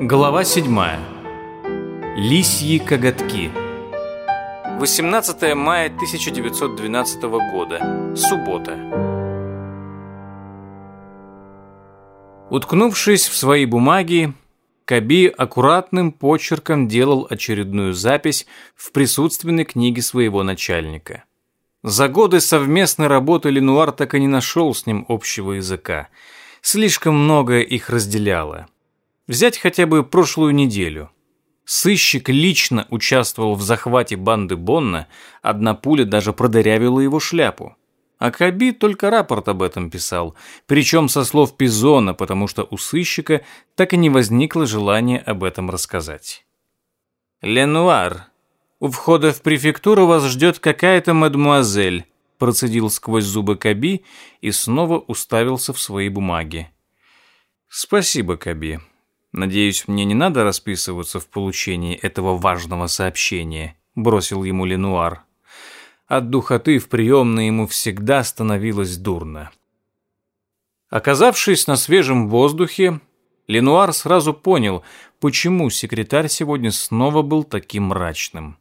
Глава 7. Лисьи коготки. 18 мая 1912 года. Суббота. Уткнувшись в свои бумаги, Каби аккуратным почерком делал очередную запись в присутственной книге своего начальника. За годы совместной работы Ленуар так и не нашел с ним общего языка. Слишком многое их разделяло. Взять хотя бы прошлую неделю. Сыщик лично участвовал в захвате банды Бонна, одна пуля даже продырявила его шляпу. А Каби только рапорт об этом писал, причем со слов Пизона, потому что у сыщика так и не возникло желания об этом рассказать. «Ленуар, у входа в префектуру вас ждет какая-то мадмуазель», процедил сквозь зубы Каби и снова уставился в свои бумаги. «Спасибо, Каби», Надеюсь, мне не надо расписываться в получении этого важного сообщения, бросил ему Ленуар. От духоты в приемной ему всегда становилось дурно. Оказавшись на свежем воздухе, Ленуар сразу понял, почему секретарь сегодня снова был таким мрачным.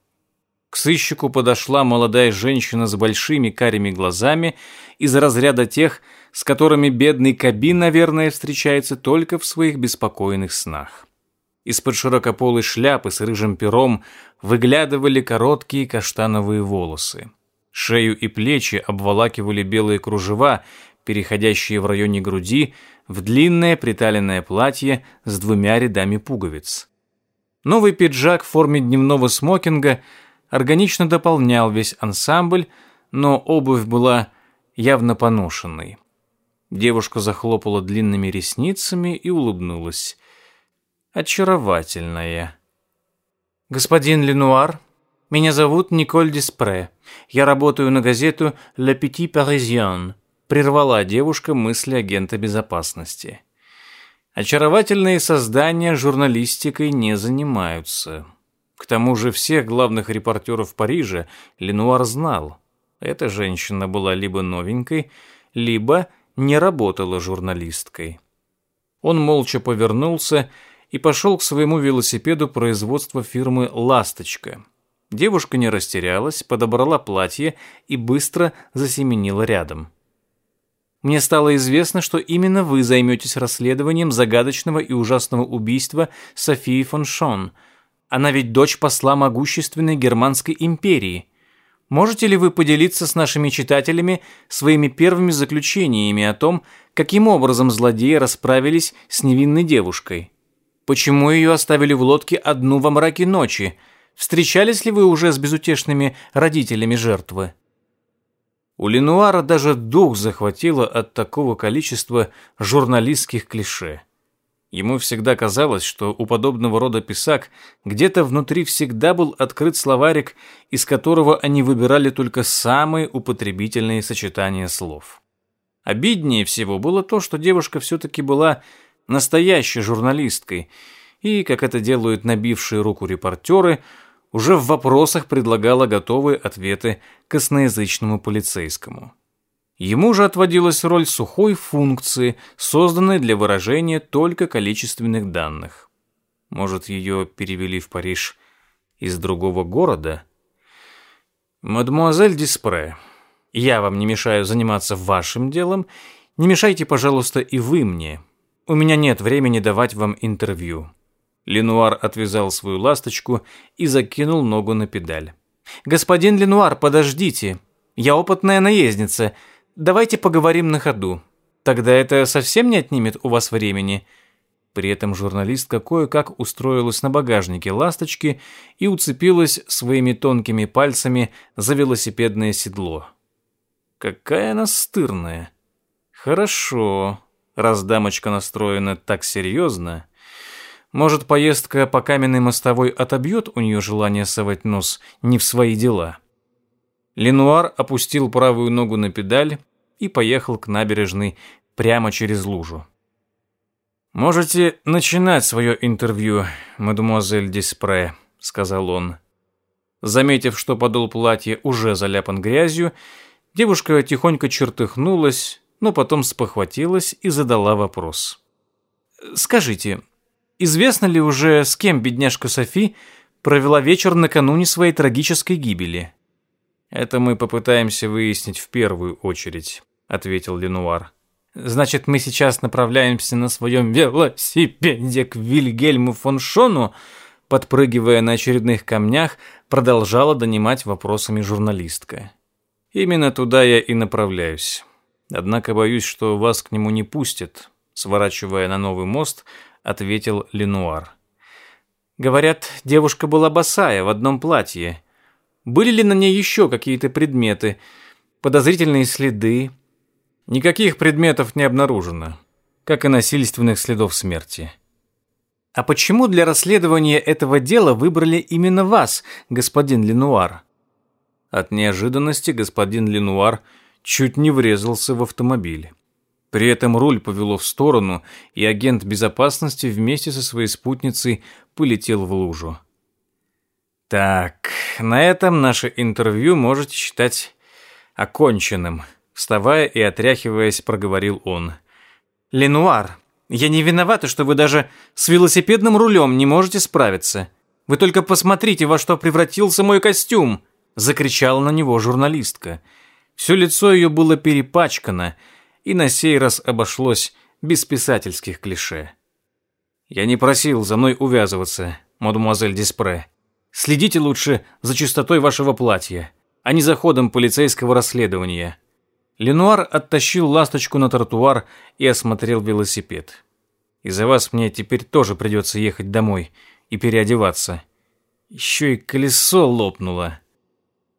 К сыщику подошла молодая женщина с большими карими глазами из разряда тех, с которыми бедный Кабин, наверное, встречается только в своих беспокойных снах. Из-под широкополой шляпы с рыжим пером выглядывали короткие каштановые волосы. Шею и плечи обволакивали белые кружева, переходящие в районе груди, в длинное приталенное платье с двумя рядами пуговиц. Новый пиджак в форме дневного смокинга органично дополнял весь ансамбль, но обувь была явно поношенной. Девушка захлопала длинными ресницами и улыбнулась. Очаровательная. «Господин Ленуар, меня зовут Николь Диспре. Я работаю на газету «Le Petit Parisien», — прервала девушка мысли агента безопасности. Очаровательные создания журналистикой не занимаются. К тому же всех главных репортеров Парижа Ленуар знал. Эта женщина была либо новенькой, либо не работала журналисткой. Он молча повернулся и пошел к своему велосипеду производства фирмы «Ласточка». Девушка не растерялась, подобрала платье и быстро засеменила рядом. «Мне стало известно, что именно вы займетесь расследованием загадочного и ужасного убийства Софии фон Шон. Она ведь дочь посла могущественной Германской империи», Можете ли вы поделиться с нашими читателями своими первыми заключениями о том, каким образом злодеи расправились с невинной девушкой? Почему ее оставили в лодке одну во мраке ночи? Встречались ли вы уже с безутешными родителями жертвы? У Ленуара даже дух захватило от такого количества журналистских клише. Ему всегда казалось, что у подобного рода писак где-то внутри всегда был открыт словарик, из которого они выбирали только самые употребительные сочетания слов. Обиднее всего было то, что девушка все-таки была настоящей журналисткой и, как это делают набившие руку репортеры, уже в вопросах предлагала готовые ответы косноязычному полицейскому. Ему же отводилась роль сухой функции, созданной для выражения только количественных данных. Может, ее перевели в Париж из другого города? «Мадемуазель Диспре, я вам не мешаю заниматься вашим делом. Не мешайте, пожалуйста, и вы мне. У меня нет времени давать вам интервью». Ленуар отвязал свою ласточку и закинул ногу на педаль. «Господин Ленуар, подождите. Я опытная наездница». Давайте поговорим на ходу. Тогда это совсем не отнимет у вас времени». При этом журналистка кое-как устроилась на багажнике ласточки и уцепилась своими тонкими пальцами за велосипедное седло. «Какая она стырная!» «Хорошо, раз дамочка настроена так серьезно. Может, поездка по каменной мостовой отобьет у нее желание совать нос не в свои дела?» Ленуар опустил правую ногу на педаль и поехал к набережной прямо через лужу. «Можете начинать свое интервью, мадемуазель Диспре», — сказал он. Заметив, что подол платья уже заляпан грязью, девушка тихонько чертыхнулась, но потом спохватилась и задала вопрос. «Скажите, известно ли уже, с кем бедняжка Софи провела вечер накануне своей трагической гибели?» «Это мы попытаемся выяснить в первую очередь», — ответил Ленуар. «Значит, мы сейчас направляемся на своем велосипеде к Вильгельму фон Шону?» Подпрыгивая на очередных камнях, продолжала донимать вопросами журналистка. «Именно туда я и направляюсь. Однако боюсь, что вас к нему не пустят», — сворачивая на новый мост, ответил Ленуар. «Говорят, девушка была босая в одном платье», были ли на ней еще какие-то предметы, подозрительные следы? Никаких предметов не обнаружено, как и насильственных следов смерти. А почему для расследования этого дела выбрали именно вас, господин Ленуар? От неожиданности господин Ленуар чуть не врезался в автомобиль. При этом руль повело в сторону, и агент безопасности вместе со своей спутницей полетел в лужу. Так, на этом наше интервью можете считать оконченным. Вставая и отряхиваясь, проговорил он. «Ленуар, я не виновата, что вы даже с велосипедным рулем не можете справиться. Вы только посмотрите, во что превратился мой костюм!» Закричала на него журналистка. Все лицо ее было перепачкано, и на сей раз обошлось без писательских клише. «Я не просил за мной увязываться, мадемуазель Диспре», Следите лучше за чистотой вашего платья, а не за ходом полицейского расследования». Ленуар оттащил ласточку на тротуар и осмотрел велосипед. «Из-за вас мне теперь тоже придется ехать домой и переодеваться. Еще и колесо лопнуло».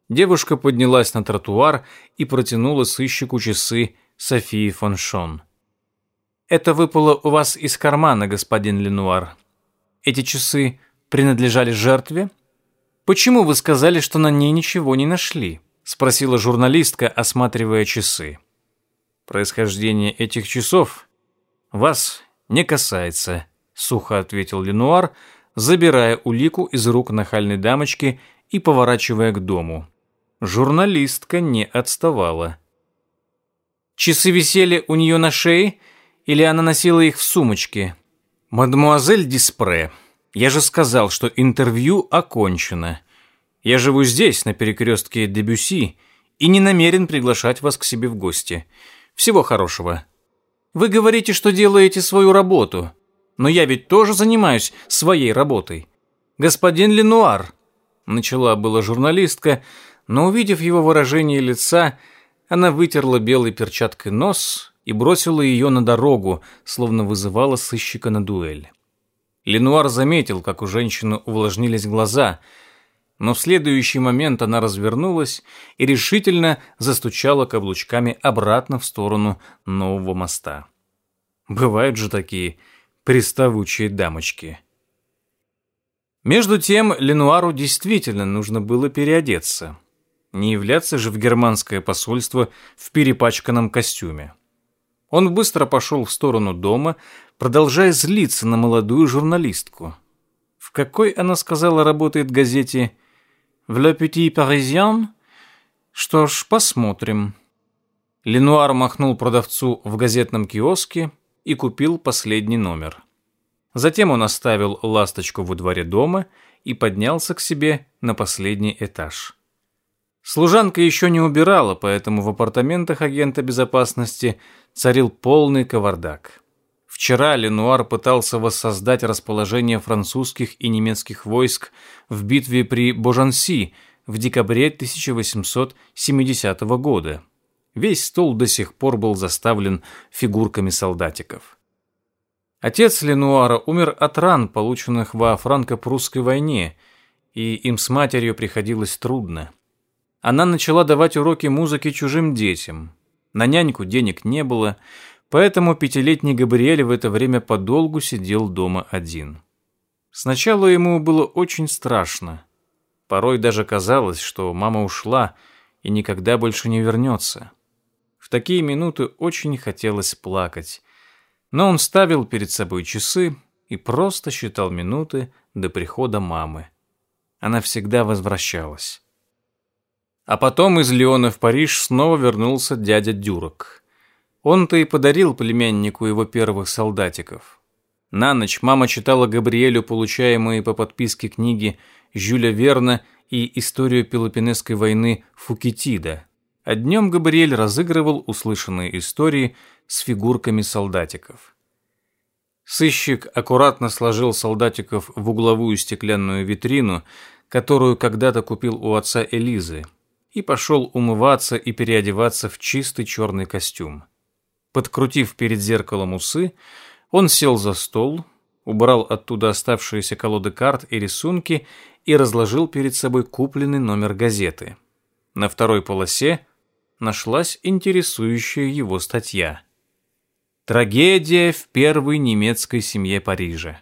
Девушка поднялась на тротуар и протянула сыщику часы Софии фон Шон. «Это выпало у вас из кармана, господин Ленуар. Эти часы принадлежали жертве?» «Почему вы сказали, что на ней ничего не нашли?» — спросила журналистка, осматривая часы. «Происхождение этих часов вас не касается», — сухо ответил Ленуар, забирая улику из рук нахальной дамочки и поворачивая к дому. Журналистка не отставала. Часы висели у нее на шее, или она носила их в сумочке? «Мадемуазель Диспре», я же сказал, что интервью окончено. Я живу здесь, на перекрестке Дебюси, и не намерен приглашать вас к себе в гости. Всего хорошего. Вы говорите, что делаете свою работу, но я ведь тоже занимаюсь своей работой. Господин Ленуар, начала была журналистка, но увидев его выражение лица, она вытерла белой перчаткой нос и бросила ее на дорогу, словно вызывала сыщика на дуэль. Ленуар заметил, как у женщины увлажнились глаза, но в следующий момент она развернулась и решительно застучала каблучками обратно в сторону нового моста. Бывают же такие приставучие дамочки. Между тем, Ленуару действительно нужно было переодеться. Не являться же в германское посольство в перепачканном костюме. Он быстро пошел в сторону дома, продолжая злиться на молодую журналистку. В какой, она сказала, работает газете «В Le Petit Parisien»? Что ж, посмотрим. Ленуар махнул продавцу в газетном киоске и купил последний номер. Затем он оставил ласточку во дворе дома и поднялся к себе на последний этаж. Служанка еще не убирала, поэтому в апартаментах агента безопасности царил полный кавардак. Вчера Ленуар пытался воссоздать расположение французских и немецких войск в битве при Божанси в декабре 1870 года. Весь стол до сих пор был заставлен фигурками солдатиков. Отец Ленуара умер от ран, полученных во франко-прусской войне, и им с матерью приходилось трудно. Она начала давать уроки музыки чужим детям. На няньку денег не было, поэтому пятилетний Габриэль в это время подолгу сидел дома один. Сначала ему было очень страшно. Порой даже казалось, что мама ушла и никогда больше не вернется. В такие минуты очень хотелось плакать, но он ставил перед собой часы и просто считал минуты до прихода мамы. Она всегда возвращалась. А потом из Леона в Париж снова вернулся дядя Дюрок. Он-то и подарил племяннику его первых солдатиков. На ночь мама читала Габриэлю получаемые по подписке книги Жюля Верна и историю Пелопонесской войны Фукитида. А днем Габриэль разыгрывал услышанные истории с фигурками солдатиков. Сыщик аккуратно сложил солдатиков в угловую стеклянную витрину, которую когда-то купил у отца Элизы – и пошел умываться и переодеваться в чистый черный костюм. Подкрутив перед зеркалом усы, он сел за стол, убрал оттуда оставшиеся колоды карт и рисунки и разложил перед собой купленный номер газеты. На второй полосе нашлась интересующая его статья. «Трагедия в первой немецкой семье Парижа».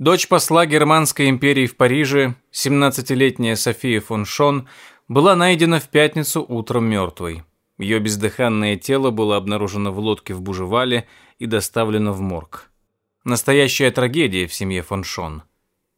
Дочь посла Германской империи в Париже, 17-летняя София фон Шон, была найдена в пятницу утром мертвой. Ее бездыханное тело было обнаружено в лодке в Бужевале и доставлено в морг. Настоящая трагедия в семье фон Шон.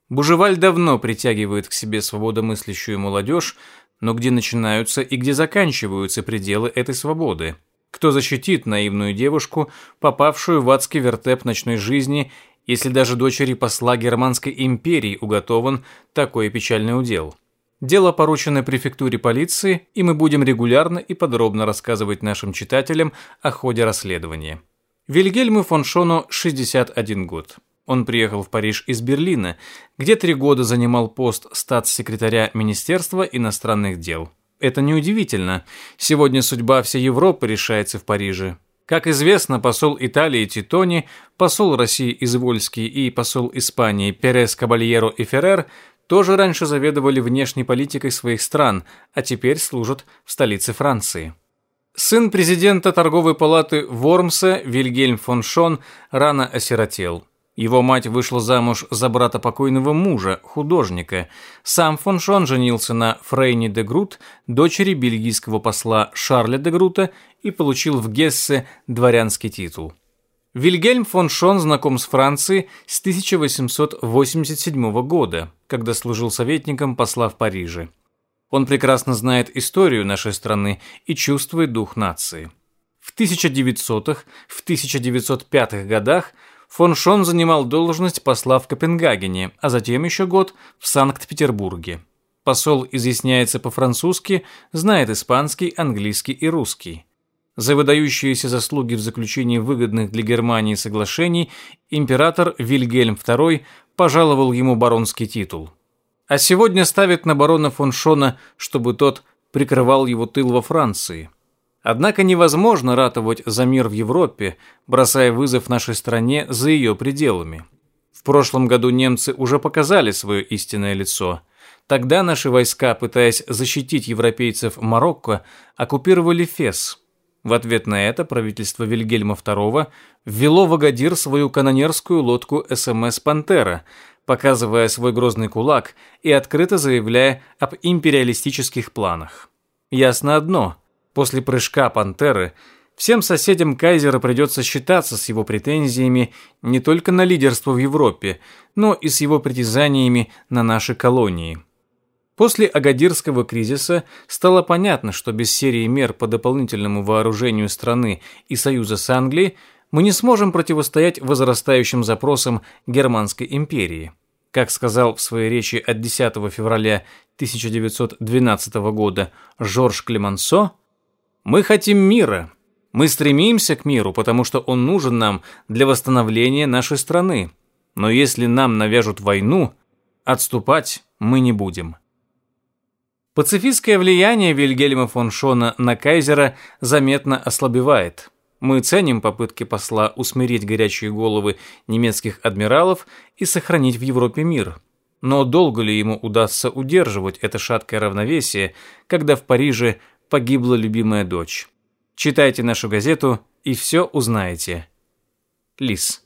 Бужеваль давно притягивает к себе свободомыслящую молодежь, но где начинаются и где заканчиваются пределы этой свободы? Кто защитит наивную девушку, попавшую в адский вертеп ночной жизни если даже дочери посла Германской империи уготован такой печальный удел. Дело поручено префектуре полиции, и мы будем регулярно и подробно рассказывать нашим читателям о ходе расследования. Вильгельму фон Шону 61 год. Он приехал в Париж из Берлина, где три года занимал пост статс-секретаря Министерства иностранных дел. Это неудивительно. Сегодня судьба всей Европы решается в Париже. Как известно, посол Италии Титони, посол России Извольский и посол Испании Перес Кабальеро и Феррер тоже раньше заведовали внешней политикой своих стран, а теперь служат в столице Франции. Сын президента торговой палаты Вормса Вильгельм фон Шон рано осиротел – его мать вышла замуж за брата покойного мужа, художника. Сам фон Шон женился на Фрейне де Грут, дочери бельгийского посла Шарля де Грута, и получил в Гессе дворянский титул. Вильгельм фон Шон знаком с Францией с 1887 года, когда служил советником посла в Париже. Он прекрасно знает историю нашей страны и чувствует дух нации. В 1900-х, в 1905-х годах – фон Шон занимал должность посла в Копенгагене, а затем еще год в Санкт-Петербурге. Посол изъясняется по-французски, знает испанский, английский и русский. За выдающиеся заслуги в заключении выгодных для Германии соглашений император Вильгельм II пожаловал ему баронский титул. А сегодня ставит на барона фон Шона, чтобы тот прикрывал его тыл во Франции – Однако невозможно ратовать за мир в Европе, бросая вызов нашей стране за ее пределами. В прошлом году немцы уже показали свое истинное лицо. Тогда наши войска, пытаясь защитить европейцев Марокко, оккупировали Фес. В ответ на это правительство Вильгельма II ввело в Агадир свою канонерскую лодку СМС «Пантера», показывая свой грозный кулак и открыто заявляя об империалистических планах. Ясно одно – После прыжка «Пантеры» всем соседям Кайзера придется считаться с его претензиями не только на лидерство в Европе, но и с его притязаниями на наши колонии. После Агадирского кризиса стало понятно, что без серии мер по дополнительному вооружению страны и союза с Англией мы не сможем противостоять возрастающим запросам Германской империи. Как сказал в своей речи от 10 февраля 1912 года Жорж Клемансо, мы хотим мира. Мы стремимся к миру, потому что он нужен нам для восстановления нашей страны. Но если нам навяжут войну, отступать мы не будем. Пацифистское влияние Вильгельма фон Шона на кайзера заметно ослабевает. Мы ценим попытки посла усмирить горячие головы немецких адмиралов и сохранить в Европе мир. Но долго ли ему удастся удерживать это шаткое равновесие, когда в Париже – погибла любимая дочь. Читайте нашу газету и все узнаете. Лис.